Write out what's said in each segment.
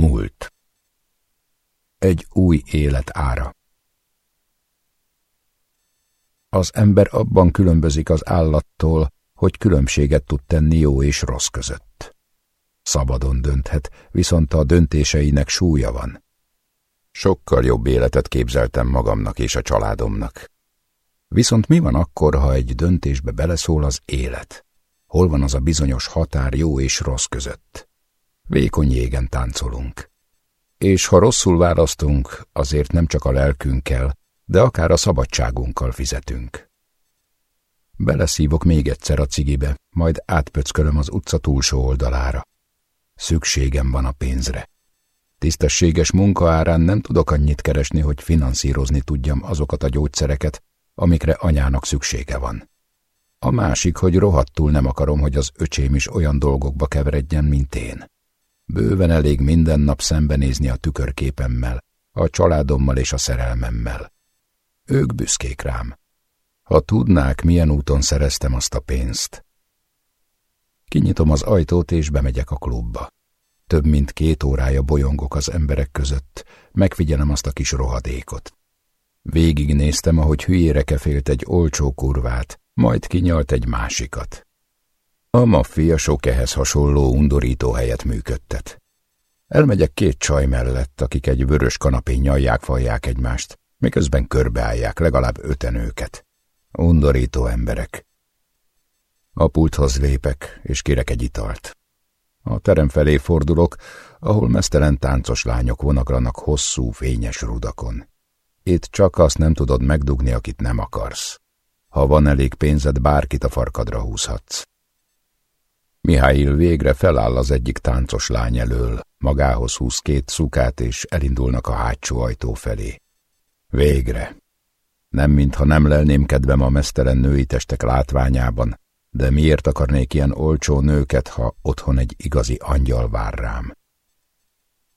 Múlt. Egy új élet ára. Az ember abban különbözik az állattól, hogy különbséget tud tenni jó és rossz között. Szabadon dönthet, viszont a döntéseinek súlya van. Sokkal jobb életet képzeltem magamnak és a családomnak. Viszont mi van akkor, ha egy döntésbe beleszól az élet? Hol van az a bizonyos határ jó és rossz között? Vékony jégen táncolunk. És ha rosszul választunk, azért nem csak a lelkünkkel, de akár a szabadságunkkal fizetünk. Beleszívok még egyszer a cigibe, majd átpöckölöm az utca túlsó oldalára. Szükségem van a pénzre. Tisztességes munka árán nem tudok annyit keresni, hogy finanszírozni tudjam azokat a gyógyszereket, amikre anyának szüksége van. A másik, hogy rohadtul nem akarom, hogy az öcsém is olyan dolgokba keveredjen, mint én. Bőven elég minden nap szembenézni a tükörképemmel, a családommal és a szerelmemmel. Ők büszkék rám. Ha tudnák, milyen úton szereztem azt a pénzt. Kinyitom az ajtót és bemegyek a klubba. Több mint két órája bolyongok az emberek között, megfigyelem azt a kis rohadékot. Végignéztem, ahogy hülyére kefélt egy olcsó kurvát, majd kinyalt egy másikat. A maffia sok ehhez hasonló undorító helyet működtet. Elmegyek két csaj mellett, akik egy vörös kanapén nyalják, falják egymást, miközben körbeállják legalább öten őket. Undorító emberek. A pulthoz lépek, és kérek egy italt. A terem felé fordulok, ahol mesztelen táncos lányok vonagranak hosszú, fényes rudakon. Itt csak azt nem tudod megdugni, akit nem akarsz. Ha van elég pénzed, bárkit a farkadra húzhatsz. Mihály végre feláll az egyik táncos lány elől, magához húz két szukát, és elindulnak a hátsó ajtó felé. Végre. Nem mintha nem lelném kedvem a mesztelen női testek látványában, de miért akarnék ilyen olcsó nőket, ha otthon egy igazi angyal vár rám?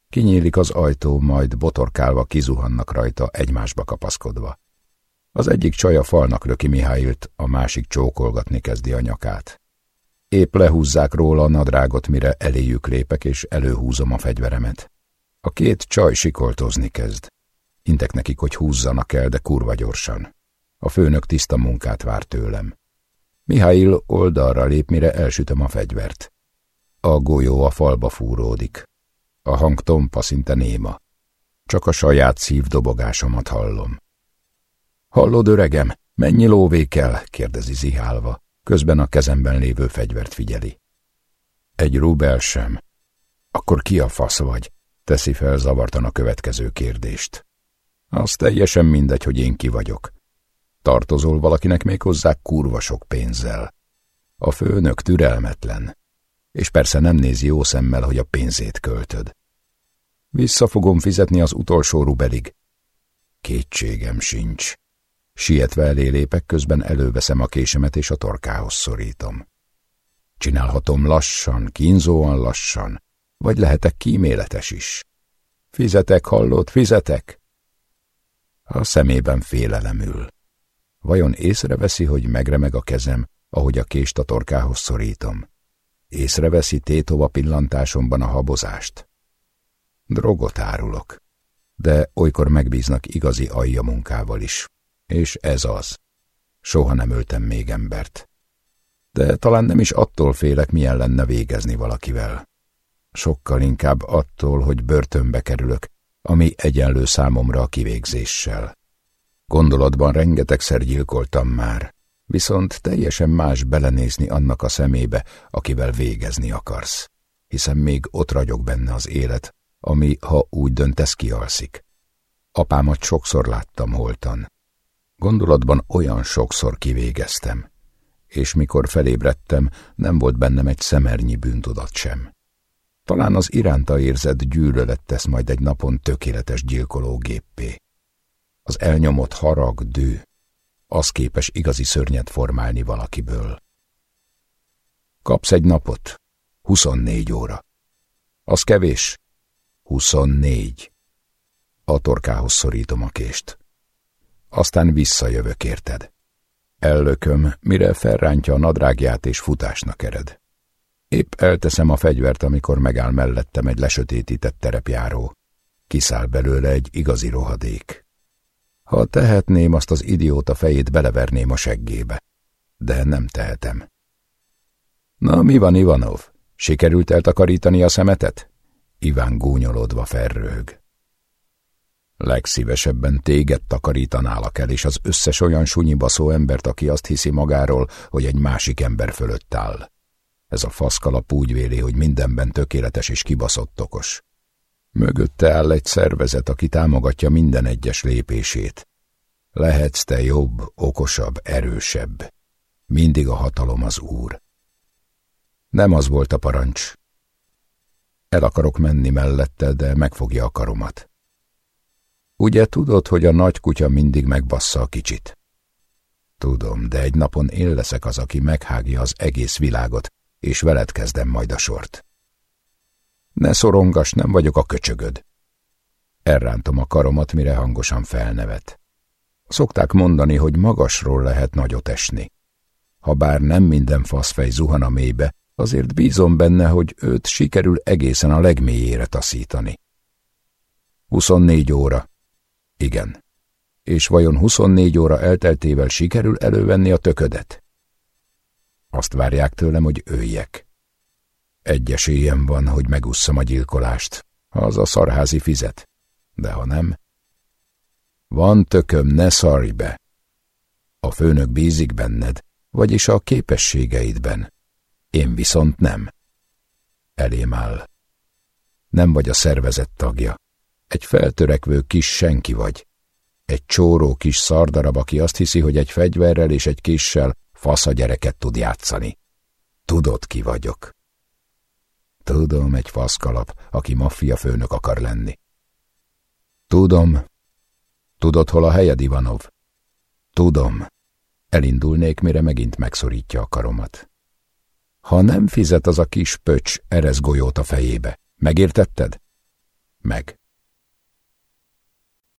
Kinyílik az ajtó, majd botorkálva kizuhannak rajta, egymásba kapaszkodva. Az egyik csaja falnak löki Mihályt, a másik csókolgatni kezdi a nyakát. Épp lehúzzák róla a nadrágot, mire eléjük lépek, és előhúzom a fegyveremet. A két csaj sikoltozni kezd. Intek nekik, hogy húzzanak el, de kurva gyorsan. A főnök tiszta munkát vár tőlem. Mihály oldalra lép, mire elsütöm a fegyvert. A golyó a falba fúródik. A hang tompa szinte néma. Csak a saját szívdobogásomat hallom. Hallod, öregem, mennyi lóvé kell? kérdezi zihálva. Közben a kezemben lévő fegyvert figyeli. Egy rubel sem. Akkor ki a fasz vagy? Teszi fel zavartan a következő kérdést. Az teljesen mindegy, hogy én ki vagyok. Tartozol valakinek még hozzá kurva sok pénzzel. A főnök türelmetlen, és persze nem nézi jó szemmel, hogy a pénzét költöd. Vissza fogom fizetni az utolsó rubelig. Kétségem sincs. Sietve elé lépek, közben előveszem a késemet és a torkához szorítom. Csinálhatom lassan, kínzóan lassan, vagy lehetek kíméletes is. Fizetek, hallott, fizetek! A szemében félelem ül. Vajon észreveszi, hogy megremeg a kezem, ahogy a kést a torkához szorítom? Észreveszi tétova pillantásomban a habozást? Drogot árulok, de olykor megbíznak igazi alja munkával is. És ez az. Soha nem öltem még embert. De talán nem is attól félek, milyen lenne végezni valakivel. Sokkal inkább attól, hogy börtönbe kerülök, ami egyenlő számomra a kivégzéssel. Gondolatban rengetegszer gyilkoltam már, viszont teljesen más belenézni annak a szemébe, akivel végezni akarsz, hiszen még ott ragyog benne az élet, ami, ha úgy döntesz, kialszik. Apámat sokszor láttam holtan. Gondolatban olyan sokszor kivégeztem, és mikor felébredtem, nem volt bennem egy szemernyi bűntudat sem. Talán az iránta érzett gyűlölet tesz majd egy napon tökéletes gyilkológéppé. Az elnyomott harag, dű, az képes igazi szörnyet formálni valakiből. Kapsz egy napot, 24 óra. Az kevés? 24. A torkához szorítom a kést. Aztán visszajövök érted. Ellököm, mire felrántja a nadrágját és futásnak ered. Épp elteszem a fegyvert, amikor megáll mellettem egy lesötétített terepjáró. Kiszáll belőle egy igazi rohadék. Ha tehetném, azt az idióta fejét beleverném a seggébe. De nem tehetem. Na, mi van, Ivanov? Sikerült eltakarítani a szemetet? Iván gúnyolódva felröhög. Legszívesebben téged takarítanálak el, és az összes olyan sunyibaszó embert, aki azt hiszi magáról, hogy egy másik ember fölött áll. Ez a faszkalap úgy véli, hogy mindenben tökéletes és kibaszott okos. Mögötte áll egy szervezet, aki támogatja minden egyes lépését. Lehetsz te jobb, okosabb, erősebb. Mindig a hatalom az úr. Nem az volt a parancs. El akarok menni mellette, de megfogja a karomat. Ugye tudod, hogy a nagy kutya mindig megbassza a kicsit? Tudom, de egy napon én leszek az, aki meghágja az egész világot, és veled kezdem majd a sort. Ne szorongas, nem vagyok a köcsögöd. Elrántom a karomat, mire hangosan felnevet. Szokták mondani, hogy magasról lehet nagyot esni. Habár nem minden faszfej zuhan a mélybe, azért bízom benne, hogy őt sikerül egészen a legmélyére taszítani. 24 óra. Igen. És vajon 24 óra elteltével sikerül elővenni a töködet? Azt várják tőlem, hogy öljek. Egy esélyem van, hogy megusszam a gyilkolást, az a szarházi fizet. De ha nem... Van tököm, ne szarj be! A főnök bízik benned, vagyis a képességeidben. Én viszont nem. Elém áll. Nem vagy a szervezet tagja. Egy feltörekvő kis senki vagy. Egy csóró kis szardarab, aki azt hiszi, hogy egy fegyverrel és egy kissel fasz a gyereket tud játszani. Tudod, ki vagyok. Tudom, egy faszkalap, aki maffia főnök akar lenni. Tudom. Tudod, hol a helyed, Ivanov? Tudom. Elindulnék, mire megint megszorítja a karomat. Ha nem fizet az a kis pöcs, erez golyót a fejébe. Megértetted? Meg.